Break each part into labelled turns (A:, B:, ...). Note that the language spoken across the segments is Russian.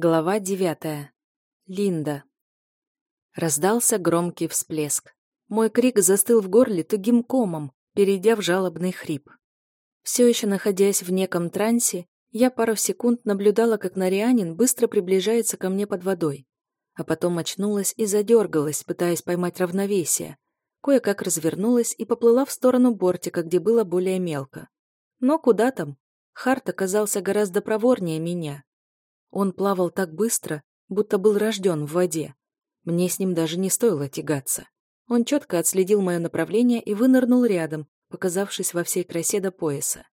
A: Глава девятая. Линда. Раздался громкий всплеск. Мой крик застыл в горле тугим комом, перейдя в жалобный хрип. Все еще находясь в неком трансе, я пару секунд наблюдала, как Нарианин быстро приближается ко мне под водой, а потом очнулась и задергалась, пытаясь поймать равновесие. Кое-как развернулась и поплыла в сторону бортика, где было более мелко. Но куда там? Харт оказался гораздо проворнее меня. Он плавал так быстро, будто был рожден в воде. Мне с ним даже не стоило тягаться. Он четко отследил мое направление и вынырнул рядом, показавшись во всей красе до пояса.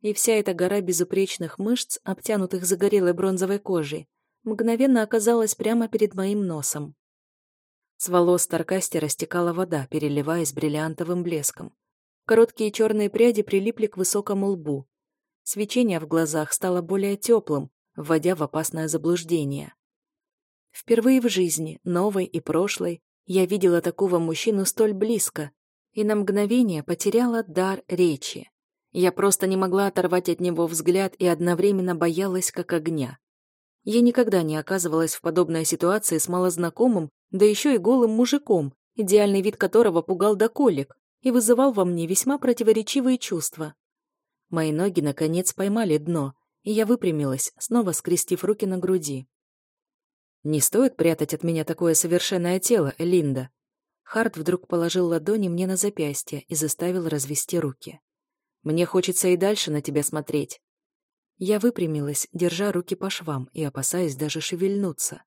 A: И вся эта гора безупречных мышц, обтянутых загорелой бронзовой кожей, мгновенно оказалась прямо перед моим носом. С волос Таркасти растекала вода, переливаясь бриллиантовым блеском. Короткие черные пряди прилипли к высокому лбу. Свечение в глазах стало более теплым, вводя в опасное заблуждение. Впервые в жизни, новой и прошлой, я видела такого мужчину столь близко и на мгновение потеряла дар речи. Я просто не могла оторвать от него взгляд и одновременно боялась как огня. Я никогда не оказывалась в подобной ситуации с малознакомым, да еще и голым мужиком, идеальный вид которого пугал до колик и вызывал во мне весьма противоречивые чувства. Мои ноги, наконец, поймали дно, и я выпрямилась, снова скрестив руки на груди. «Не стоит прятать от меня такое совершенное тело, Линда». Харт вдруг положил ладони мне на запястье и заставил развести руки. «Мне хочется и дальше на тебя смотреть». Я выпрямилась, держа руки по швам и опасаясь даже шевельнуться.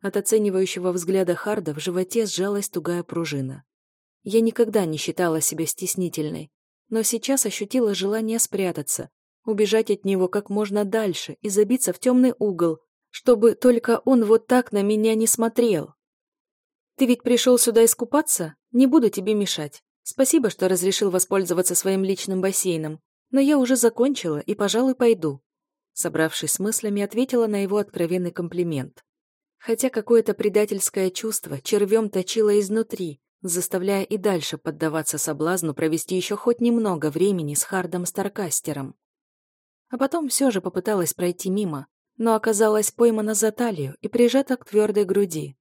A: От оценивающего взгляда Харда в животе сжалась тугая пружина. Я никогда не считала себя стеснительной, но сейчас ощутила желание спрятаться, убежать от него как можно дальше и забиться в темный угол, чтобы только он вот так на меня не смотрел. Ты ведь пришел сюда искупаться? Не буду тебе мешать. Спасибо, что разрешил воспользоваться своим личным бассейном, но я уже закончила и, пожалуй, пойду. Собравшись с мыслями, ответила на его откровенный комплимент. Хотя какое-то предательское чувство червем точило изнутри, заставляя и дальше поддаваться соблазну провести еще хоть немного времени с Хардом Старкастером а потом все же попыталась пройти мимо, но оказалась поймана за талию и прижата к твердой груди.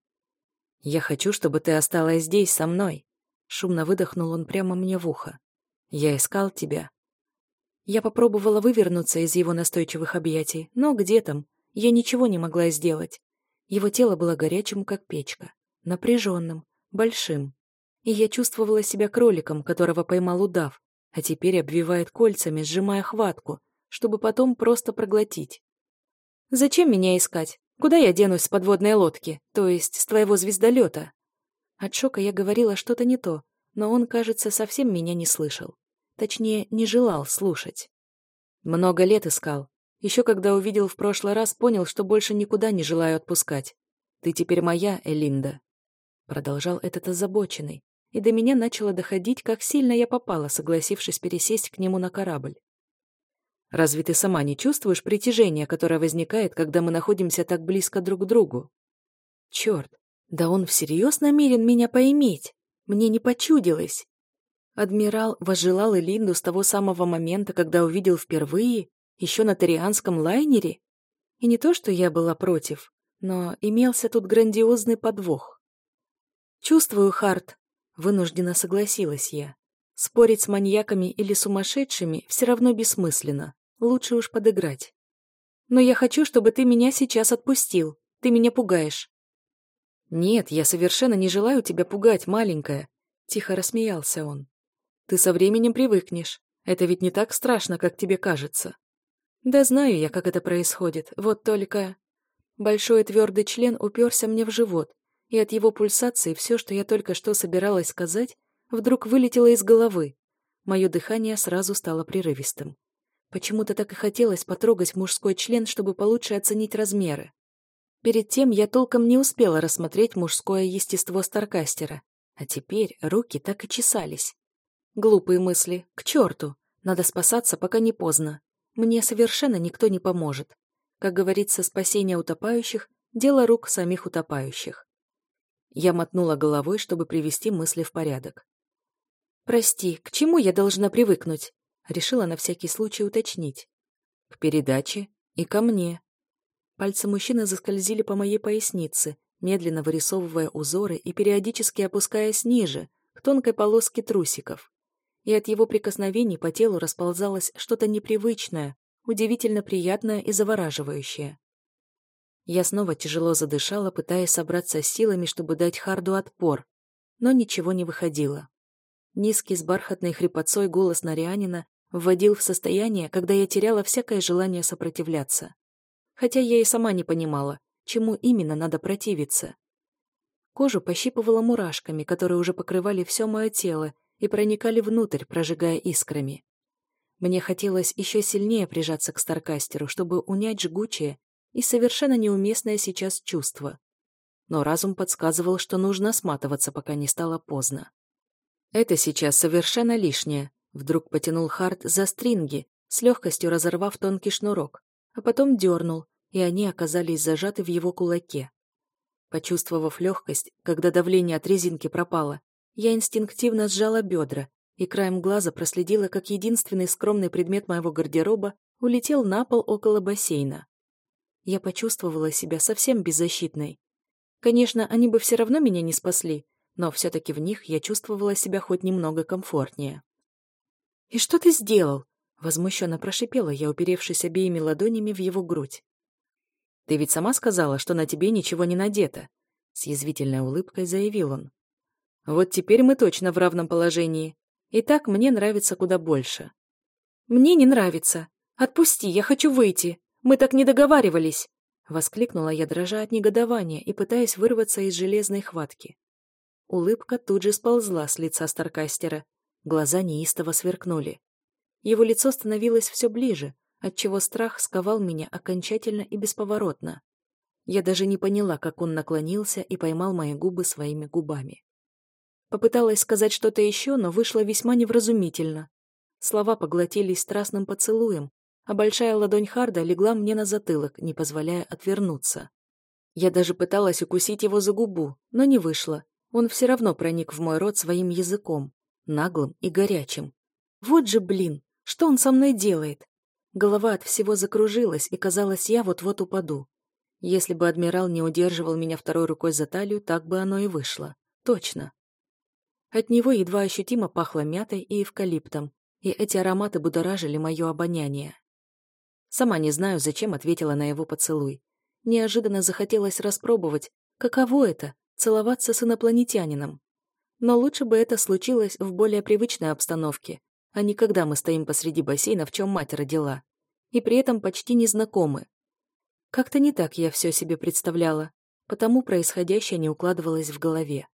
A: «Я хочу, чтобы ты осталась здесь со мной», — шумно выдохнул он прямо мне в ухо. «Я искал тебя». Я попробовала вывернуться из его настойчивых объятий, но где там? Я ничего не могла сделать. Его тело было горячим, как печка, напряженным, большим. И я чувствовала себя кроликом, которого поймал удав, а теперь обвивает кольцами, сжимая хватку, чтобы потом просто проглотить. «Зачем меня искать? Куда я денусь с подводной лодки, то есть с твоего звездолета?» От шока я говорила что-то не то, но он, кажется, совсем меня не слышал. Точнее, не желал слушать. Много лет искал. Еще когда увидел в прошлый раз, понял, что больше никуда не желаю отпускать. Ты теперь моя, Элинда. Продолжал этот озабоченный, и до меня начало доходить, как сильно я попала, согласившись пересесть к нему на корабль. Разве ты сама не чувствуешь притяжение, которое возникает, когда мы находимся так близко друг к другу? Черт, да он всерьез намерен меня поиметь. Мне не почудилось. Адмирал возжелал Элинду с того самого момента, когда увидел впервые, еще на Торианском лайнере. И не то, что я была против, но имелся тут грандиозный подвох. «Чувствую, Харт», — вынужденно согласилась я. Спорить с маньяками или сумасшедшими все равно бессмысленно. Лучше уж подыграть. Но я хочу, чтобы ты меня сейчас отпустил. Ты меня пугаешь. Нет, я совершенно не желаю тебя пугать, маленькая. Тихо рассмеялся он. Ты со временем привыкнешь. Это ведь не так страшно, как тебе кажется. Да знаю я, как это происходит. Вот только... Большой твердый член уперся мне в живот, и от его пульсации все, что я только что собиралась сказать, вдруг вылетело из головы. Мое дыхание сразу стало прерывистым. Почему-то так и хотелось потрогать мужской член, чтобы получше оценить размеры. Перед тем я толком не успела рассмотреть мужское естество Старкастера, а теперь руки так и чесались. Глупые мысли. К черту. Надо спасаться, пока не поздно. Мне совершенно никто не поможет. Как говорится, спасение утопающих – дело рук самих утопающих. Я мотнула головой, чтобы привести мысли в порядок. «Прости, к чему я должна привыкнуть?» Решила на всякий случай уточнить. К передаче и ко мне. Пальцы мужчины заскользили по моей пояснице, медленно вырисовывая узоры и периодически опускаясь ниже, к тонкой полоске трусиков. И от его прикосновений по телу расползалось что-то непривычное, удивительно приятное и завораживающее. Я снова тяжело задышала, пытаясь собраться с силами, чтобы дать Харду отпор, но ничего не выходило. Низкий с бархатной хрипотцой голос Нарианина вводил в состояние, когда я теряла всякое желание сопротивляться. Хотя я и сама не понимала, чему именно надо противиться. Кожу пощипывала мурашками, которые уже покрывали все мое тело и проникали внутрь, прожигая искрами. Мне хотелось еще сильнее прижаться к Старкастеру, чтобы унять жгучее и совершенно неуместное сейчас чувство. Но разум подсказывал, что нужно сматываться, пока не стало поздно. Это сейчас совершенно лишнее. Вдруг потянул Харт за стринги, с легкостью разорвав тонкий шнурок, а потом дернул, и они оказались зажаты в его кулаке. Почувствовав легкость, когда давление от резинки пропало, я инстинктивно сжала бедра и краем глаза проследила, как единственный скромный предмет моего гардероба улетел на пол около бассейна. Я почувствовала себя совсем беззащитной. Конечно, они бы все равно меня не спасли, но все-таки в них я чувствовала себя хоть немного комфортнее. «И что ты сделал?» — возмущенно прошипела я, уперевшись обеими ладонями в его грудь. «Ты ведь сама сказала, что на тебе ничего не надето», — с язвительной улыбкой заявил он. «Вот теперь мы точно в равном положении. И так мне нравится куда больше». «Мне не нравится. Отпусти, я хочу выйти. Мы так не договаривались!» Воскликнула я, дрожа от негодования и пытаясь вырваться из железной хватки. Улыбка тут же сползла с лица Старкастера. Глаза неистово сверкнули. Его лицо становилось все ближе, отчего страх сковал меня окончательно и бесповоротно. Я даже не поняла, как он наклонился и поймал мои губы своими губами. Попыталась сказать что-то еще, но вышло весьма невразумительно. Слова поглотились страстным поцелуем, а большая ладонь Харда легла мне на затылок, не позволяя отвернуться. Я даже пыталась укусить его за губу, но не вышло. Он все равно проник в мой рот своим языком, наглым и горячим. Вот же блин, что он со мной делает? Голова от всего закружилась, и казалось, я вот-вот упаду. Если бы адмирал не удерживал меня второй рукой за талию, так бы оно и вышло. Точно. От него едва ощутимо пахло мятой и эвкалиптом, и эти ароматы будоражили мое обоняние. Сама не знаю, зачем ответила на его поцелуй. Неожиданно захотелось распробовать, каково это — целоваться с инопланетянином. Но лучше бы это случилось в более привычной обстановке, а не когда мы стоим посреди бассейна, в чем мать родила. И при этом почти не знакомы. Как-то не так я все себе представляла, потому происходящее не укладывалось в голове.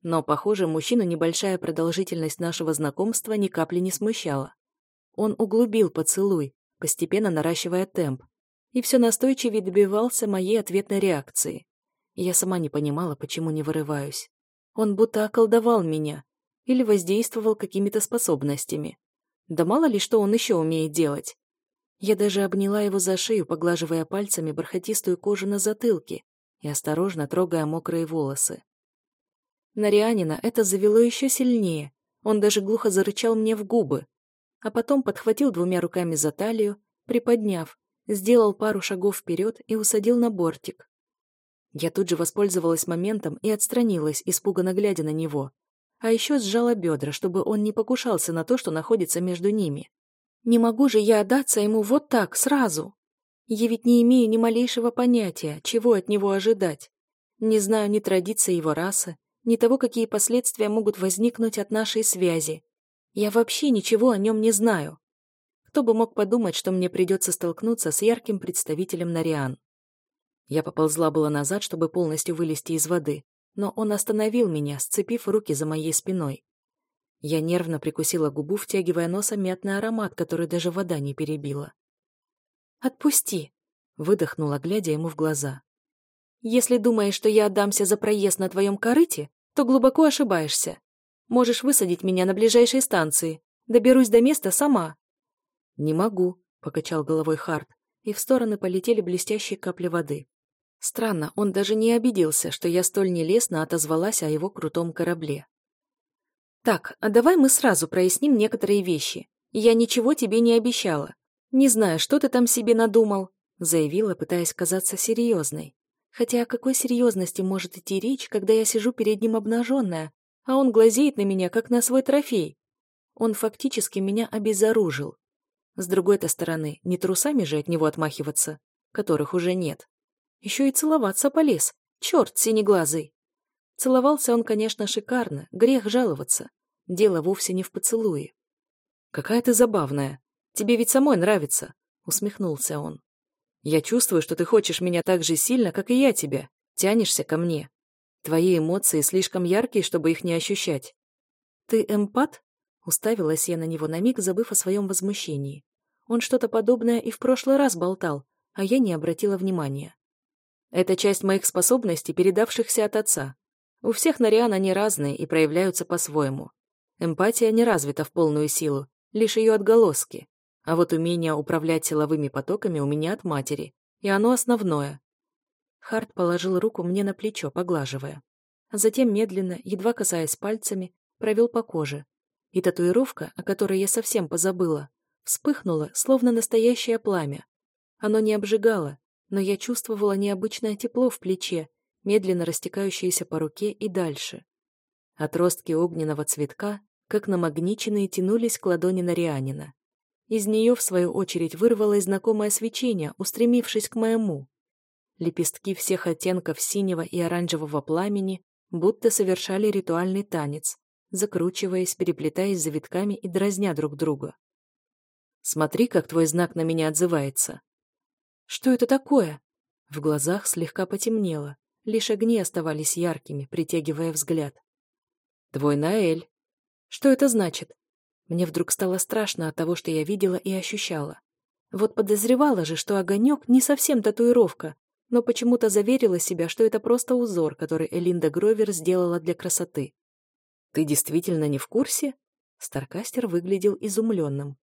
A: Но, похоже, мужчину небольшая продолжительность нашего знакомства ни капли не смущала. Он углубил поцелуй, постепенно наращивая темп, и все настойчивее добивался моей ответной реакции. Я сама не понимала, почему не вырываюсь. Он будто околдовал меня или воздействовал какими-то способностями. Да мало ли что он еще умеет делать. Я даже обняла его за шею, поглаживая пальцами бархатистую кожу на затылке и осторожно трогая мокрые волосы. Нарианина это завело еще сильнее. Он даже глухо зарычал мне в губы, а потом подхватил двумя руками за талию, приподняв, сделал пару шагов вперед и усадил на бортик. Я тут же воспользовалась моментом и отстранилась, испуганно глядя на него. А еще сжала бедра, чтобы он не покушался на то, что находится между ними. Не могу же я отдаться ему вот так, сразу. Я ведь не имею ни малейшего понятия, чего от него ожидать. Не знаю ни традиций его расы, ни того, какие последствия могут возникнуть от нашей связи. Я вообще ничего о нем не знаю. Кто бы мог подумать, что мне придется столкнуться с ярким представителем Нариан. Я поползла было назад, чтобы полностью вылезти из воды, но он остановил меня, сцепив руки за моей спиной. Я нервно прикусила губу, втягивая носом мятный аромат, который даже вода не перебила. «Отпусти!» — выдохнула, глядя ему в глаза. «Если думаешь, что я отдамся за проезд на твоем корыте, то глубоко ошибаешься. Можешь высадить меня на ближайшей станции. Доберусь до места сама». «Не могу», — покачал головой Харт, и в стороны полетели блестящие капли воды. Странно, он даже не обиделся, что я столь нелестно отозвалась о его крутом корабле. «Так, а давай мы сразу проясним некоторые вещи. Я ничего тебе не обещала. Не знаю, что ты там себе надумал», заявила, пытаясь казаться серьезной. Хотя о какой серьезности может идти речь, когда я сижу перед ним обнаженная, а он глазеет на меня, как на свой трофей? Он фактически меня обезоружил. С другой-то стороны, не трусами же от него отмахиваться, которых уже нет. Еще и целоваться полез. Черт синеглазый. Целовался он, конечно, шикарно, грех жаловаться. Дело вовсе не в поцелуе. «Какая ты забавная. Тебе ведь самой нравится», — усмехнулся он. «Я чувствую, что ты хочешь меня так же сильно, как и я тебя. Тянешься ко мне. Твои эмоции слишком яркие, чтобы их не ощущать». «Ты эмпат?» — уставилась я на него на миг, забыв о своем возмущении. Он что-то подобное и в прошлый раз болтал, а я не обратила внимания. Это часть моих способностей, передавшихся от отца. У всех нариан они разные и проявляются по-своему. Эмпатия не развита в полную силу, лишь ее отголоски. А вот умение управлять силовыми потоками у меня от матери, и оно основное. Харт положил руку мне на плечо, поглаживая. Затем медленно, едва касаясь пальцами, провел по коже. И татуировка, о которой я совсем позабыла, вспыхнула, словно настоящее пламя. Оно не обжигало, но я чувствовала необычное тепло в плече, медленно растекающееся по руке и дальше. Отростки огненного цветка, как намагниченные, тянулись к ладони Нарианина. Из нее, в свою очередь, вырвалось знакомое свечение, устремившись к моему. Лепестки всех оттенков синего и оранжевого пламени будто совершали ритуальный танец, закручиваясь, переплетаясь завитками и дразня друг друга. «Смотри, как твой знак на меня отзывается», что это такое? В глазах слегка потемнело. Лишь огни оставались яркими, притягивая взгляд. Твой Наэль. Что это значит? Мне вдруг стало страшно от того, что я видела и ощущала. Вот подозревала же, что огонек не совсем татуировка, но почему-то заверила себя, что это просто узор, который Элинда Гровер сделала для красоты. «Ты действительно не в курсе?» Старкастер выглядел изумленным.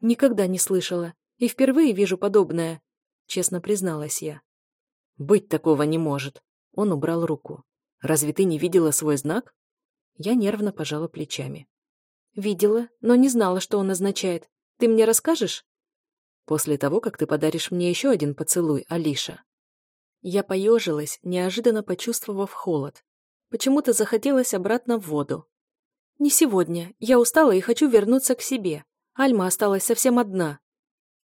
A: «Никогда не слышала. И впервые вижу подобное честно призналась я. «Быть такого не может!» Он убрал руку. «Разве ты не видела свой знак?» Я нервно пожала плечами. «Видела, но не знала, что он означает. Ты мне расскажешь?» «После того, как ты подаришь мне еще один поцелуй, Алиша». Я поежилась, неожиданно почувствовав холод. Почему-то захотелось обратно в воду. «Не сегодня. Я устала и хочу вернуться к себе. Альма осталась совсем одна.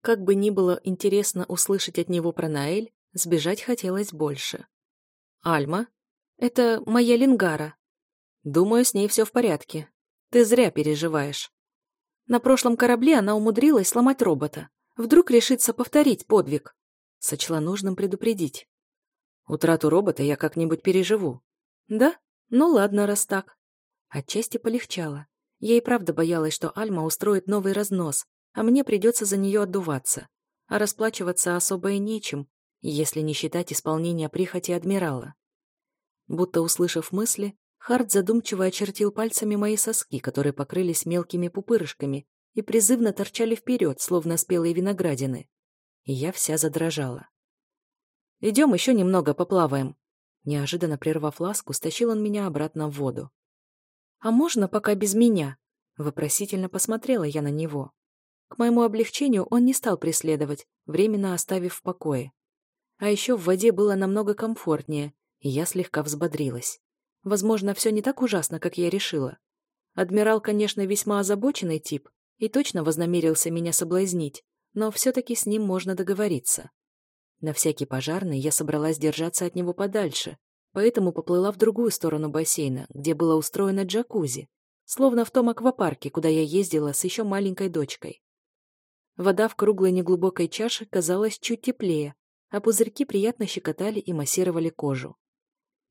A: Как бы ни было интересно услышать от него про Наэль, сбежать хотелось больше. «Альма? Это моя Лингара. Думаю, с ней все в порядке. Ты зря переживаешь. На прошлом корабле она умудрилась сломать робота. Вдруг решится повторить подвиг. Сочла нужным предупредить. Утрату робота я как-нибудь переживу. Да? Ну ладно, раз так. Отчасти полегчало. Я и правда боялась, что Альма устроит новый разнос, а мне придется за нее отдуваться. А расплачиваться особо и нечем, если не считать исполнения прихоти адмирала. Будто услышав мысли, Харт задумчиво очертил пальцами мои соски, которые покрылись мелкими пупырышками и призывно торчали вперед, словно спелые виноградины. И я вся задрожала. «Идем еще немного поплаваем». Неожиданно прервав ласку, стащил он меня обратно в воду. «А можно пока без меня?» Вопросительно посмотрела я на него. К моему облегчению он не стал преследовать, временно оставив в покое. А еще в воде было намного комфортнее, и я слегка взбодрилась. Возможно, все не так ужасно, как я решила. Адмирал, конечно, весьма озабоченный тип и точно вознамерился меня соблазнить, но все-таки с ним можно договориться. На всякий пожарный я собралась держаться от него подальше, поэтому поплыла в другую сторону бассейна, где было устроено джакузи, словно в том аквапарке, куда я ездила с еще маленькой дочкой. Вода в круглой неглубокой чаше казалась чуть теплее, а пузырьки приятно щекотали и массировали кожу.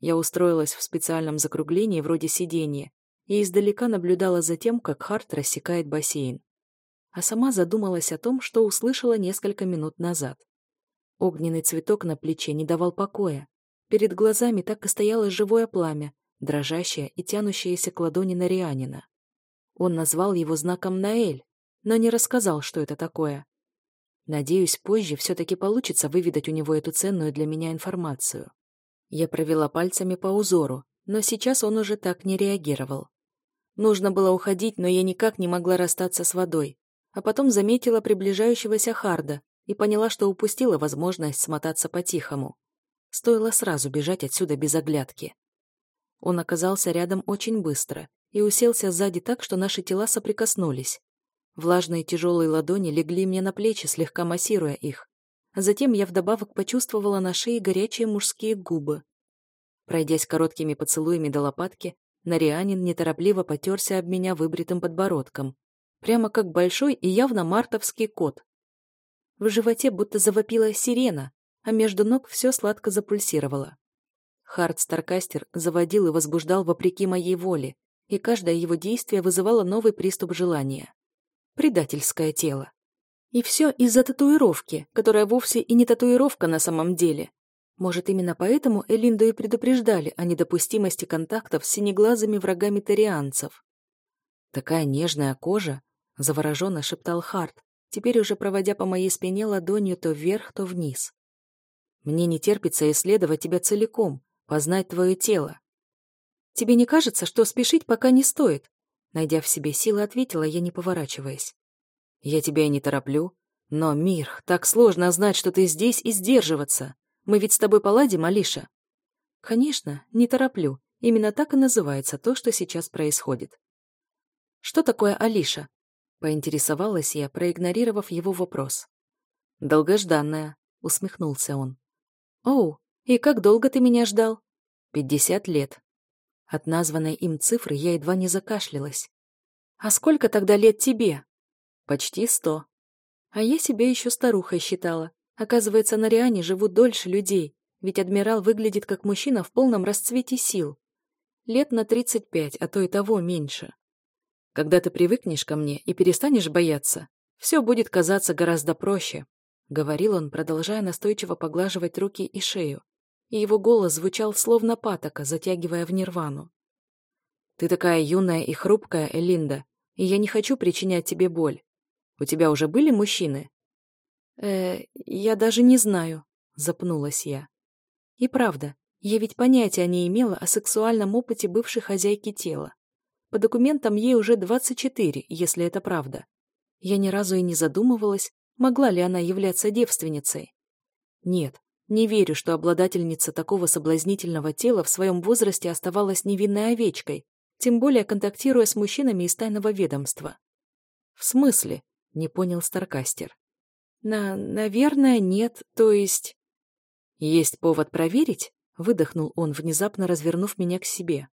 A: Я устроилась в специальном закруглении вроде сиденья и издалека наблюдала за тем, как Харт рассекает бассейн. А сама задумалась о том, что услышала несколько минут назад. Огненный цветок на плече не давал покоя. Перед глазами так и стояло живое пламя, дрожащее и тянущееся к ладони Нарианина. Он назвал его знаком Наэль, но не рассказал, что это такое. Надеюсь, позже все-таки получится выведать у него эту ценную для меня информацию. Я провела пальцами по узору, но сейчас он уже так не реагировал. Нужно было уходить, но я никак не могла расстаться с водой, а потом заметила приближающегося Харда и поняла, что упустила возможность смотаться по-тихому. Стоило сразу бежать отсюда без оглядки. Он оказался рядом очень быстро и уселся сзади так, что наши тела соприкоснулись. Влажные тяжелые ладони легли мне на плечи, слегка массируя их. Затем я вдобавок почувствовала на шее горячие мужские губы. Пройдясь короткими поцелуями до лопатки, Нарианин неторопливо потерся об меня выбритым подбородком. Прямо как большой и явно мартовский кот. В животе будто завопила сирена, а между ног все сладко запульсировало. Хард Старкастер заводил и возбуждал вопреки моей воле, и каждое его действие вызывало новый приступ желания. Предательское тело. И все из-за татуировки, которая вовсе и не татуировка на самом деле. Может, именно поэтому Элинду и предупреждали о недопустимости контактов с синеглазыми врагами тарианцев. «Такая нежная кожа», — завороженно шептал Харт, теперь уже проводя по моей спине ладонью то вверх, то вниз. «Мне не терпится исследовать тебя целиком, познать твое тело». «Тебе не кажется, что спешить пока не стоит?» Найдя в себе силы, ответила я, не поворачиваясь. «Я тебя и не тороплю. Но, Мир, так сложно знать, что ты здесь, и сдерживаться. Мы ведь с тобой поладим, Алиша?» «Конечно, не тороплю. Именно так и называется то, что сейчас происходит». «Что такое Алиша?» — поинтересовалась я, проигнорировав его вопрос. «Долгожданная», — усмехнулся он. «Оу, и как долго ты меня ждал?» «Пятьдесят лет». От названной им цифры я едва не закашлялась. «А сколько тогда лет тебе?» «Почти сто». А я себя еще старухой считала. Оказывается, на Риане живут дольше людей, ведь адмирал выглядит как мужчина в полном расцвете сил. Лет на 35, а то и того меньше. Когда ты привыкнешь ко мне и перестанешь бояться, все будет казаться гораздо проще, — говорил он, продолжая настойчиво поглаживать руки и шею, и его голос звучал словно патока, затягивая в нирвану. «Ты такая юная и хрупкая, Элинда, и я не хочу причинять тебе боль. У тебя уже были мужчины?» «Э, я даже не знаю», — запнулась я. И правда, я ведь понятия не имела о сексуальном опыте бывшей хозяйки тела. По документам ей уже 24, если это правда. Я ни разу и не задумывалась, могла ли она являться девственницей. Нет, не верю, что обладательница такого соблазнительного тела в своем возрасте оставалась невинной овечкой, тем более контактируя с мужчинами из тайного ведомства. «В смысле?» — не понял Старкастер. На, наверное, нет, то есть... Есть повод проверить? Выдохнул он, внезапно развернув меня к себе.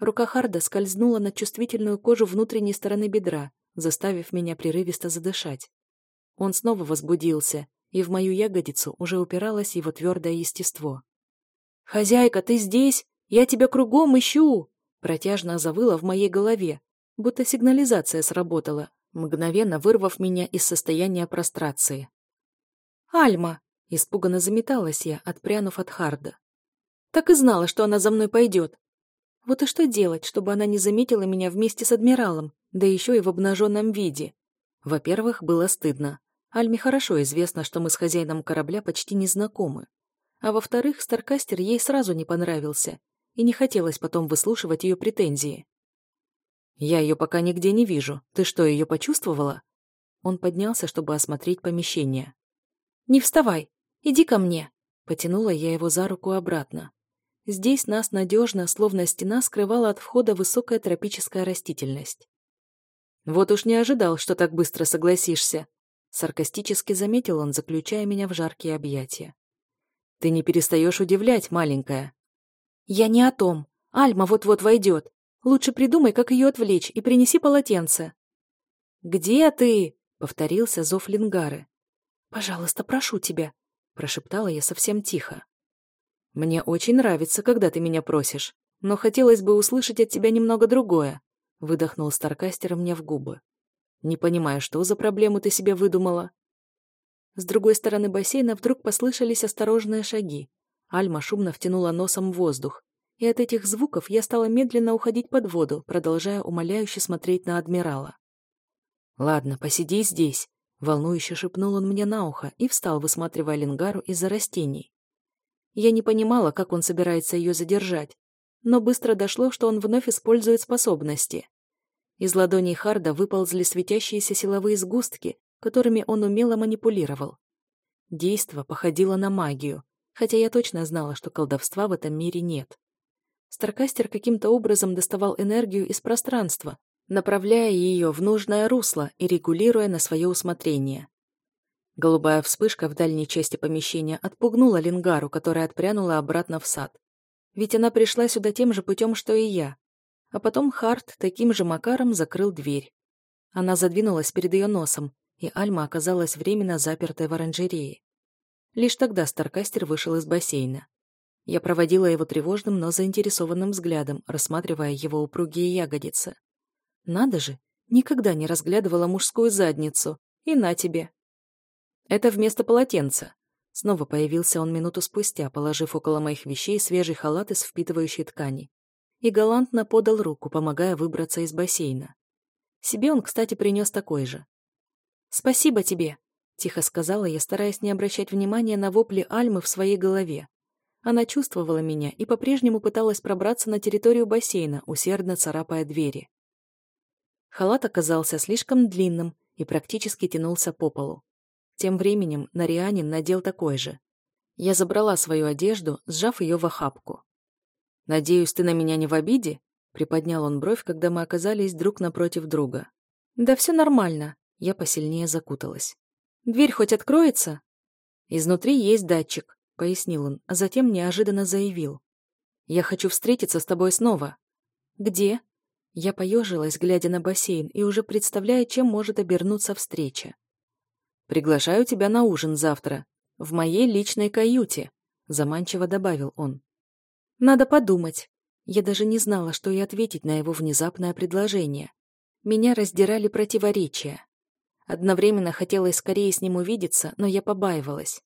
A: Рука Харда скользнула на чувствительную кожу внутренней стороны бедра, заставив меня прерывисто задышать. Он снова возбудился, и в мою ягодицу уже упиралось его твердое естество. «Хозяйка, ты здесь? Я тебя кругом ищу!» Протяжно завыла в моей голове, будто сигнализация сработала, мгновенно вырвав меня из состояния прострации. «Альма!» — испуганно заметалась я, отпрянув от Харда. «Так и знала, что она за мной пойдет. Вот и что делать, чтобы она не заметила меня вместе с адмиралом, да еще и в обнаженном виде? Во-первых, было стыдно. Альме хорошо известно, что мы с хозяином корабля почти не знакомы. А во-вторых, Старкастер ей сразу не понравился, и не хотелось потом выслушивать ее претензии. «Я ее пока нигде не вижу. Ты что, ее почувствовала?» Он поднялся, чтобы осмотреть помещение. «Не вставай! Иди ко мне!» Потянула я его за руку обратно. Здесь нас надежно, словно стена, скрывала от входа высокая тропическая растительность. «Вот уж не ожидал, что так быстро согласишься», саркастически заметил он, заключая меня в жаркие объятия. «Ты не перестаешь удивлять, маленькая». «Я не о том. Альма вот-вот войдет. Лучше придумай, как ее отвлечь, и принеси полотенце». «Где ты?» — повторился зов Лингары. «Пожалуйста, прошу тебя», — прошептала я совсем тихо. «Мне очень нравится, когда ты меня просишь, но хотелось бы услышать от тебя немного другое», — выдохнул Старкастер мне в губы. «Не понимаю, что за проблему ты себе выдумала?» С другой стороны бассейна вдруг послышались осторожные шаги. Альма шумно втянула носом воздух, и от этих звуков я стала медленно уходить под воду, продолжая умоляюще смотреть на адмирала. «Ладно, посиди здесь», — волнующе шепнул он мне на ухо и встал, высматривая Ленгару из-за растений. Я не понимала, как он собирается ее задержать, но быстро дошло, что он вновь использует способности. Из ладоней Харда выползли светящиеся силовые сгустки, которыми он умело манипулировал. Действо походило на магию, хотя я точно знала, что колдовства в этом мире нет. Старкастер каким-то образом доставал энергию из пространства, направляя ее в нужное русло и регулируя на свое усмотрение. Голубая вспышка в дальней части помещения отпугнула Лингару, которая отпрянула обратно в сад. Ведь она пришла сюда тем же путем, что и я. А потом Харт таким же макаром закрыл дверь. Она задвинулась перед ее носом, и Альма оказалась временно запертой в оранжерее. Лишь тогда Старкастер вышел из бассейна. Я проводила его тревожным, но заинтересованным взглядом, рассматривая его упругие ягодицы. Надо же, никогда не разглядывала мужскую задницу. И на тебе. Это вместо полотенца. Снова появился он минуту спустя, положив около моих вещей свежий халат из впитывающей ткани. И галантно подал руку, помогая выбраться из бассейна. Себе он, кстати, принес такой же. «Спасибо тебе», — тихо сказала я, стараясь не обращать внимания на вопли Альмы в своей голове. Она чувствовала меня и по-прежнему пыталась пробраться на территорию бассейна, усердно царапая двери. Халат оказался слишком длинным и практически тянулся по полу. Тем временем Нарианин надел такой же. Я забрала свою одежду, сжав ее в охапку. «Надеюсь, ты на меня не в обиде?» Приподнял он бровь, когда мы оказались друг напротив друга. «Да все нормально», — я посильнее закуталась. «Дверь хоть откроется?» «Изнутри есть датчик», — пояснил он, а затем неожиданно заявил. «Я хочу встретиться с тобой снова». «Где?» Я поежилась, глядя на бассейн, и уже представляя, чем может обернуться встреча. «Приглашаю тебя на ужин завтра. В моей личной каюте», — заманчиво добавил он. «Надо подумать». Я даже не знала, что и ответить на его внезапное предложение. Меня раздирали противоречия. Одновременно хотелось скорее с ним увидеться, но я побаивалась.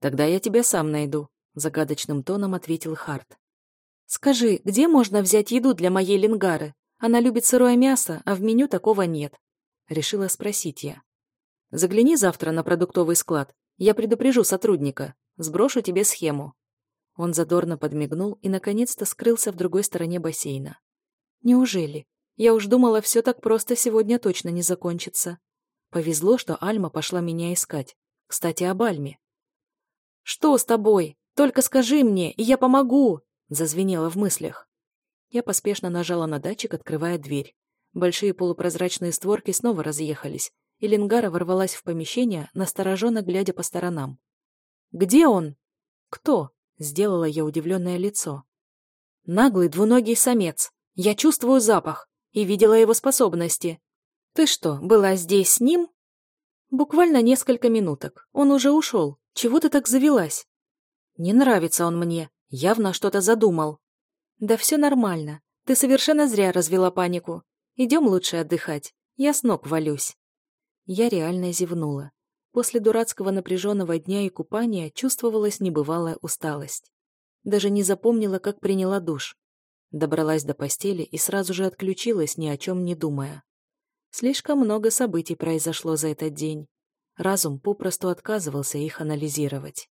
A: «Тогда я тебя сам найду», — загадочным тоном ответил Харт. «Скажи, где можно взять еду для моей лингары? Она любит сырое мясо, а в меню такого нет». Решила спросить я. «Загляни завтра на продуктовый склад. Я предупрежу сотрудника. Сброшу тебе схему». Он задорно подмигнул и, наконец-то, скрылся в другой стороне бассейна. «Неужели? Я уж думала, все так просто сегодня точно не закончится. Повезло, что Альма пошла меня искать. Кстати, об Альме. «Что с тобой? Только скажи мне, и я помогу!» зазвенело в мыслях. Я поспешно нажала на датчик, открывая дверь. Большие полупрозрачные створки снова разъехались, и Лингара ворвалась в помещение, настороженно глядя по сторонам. «Где он?» «Кто?» — сделала я удивленное лицо. «Наглый двуногий самец. Я чувствую запах и видела его способности. Ты что, была здесь с ним?» «Буквально несколько минуток. Он уже ушел. Чего ты так завелась?» «Не нравится он мне. Явно что-то задумал. Да все нормально. Ты совершенно зря развела панику. Идем лучше отдыхать. Я с ног валюсь. Я реально зевнула. После дурацкого напряженного дня и купания чувствовалась небывалая усталость. Даже не запомнила, как приняла душ. Добралась до постели и сразу же отключилась, ни о чем не думая. Слишком много событий произошло за этот день. Разум попросту отказывался их анализировать.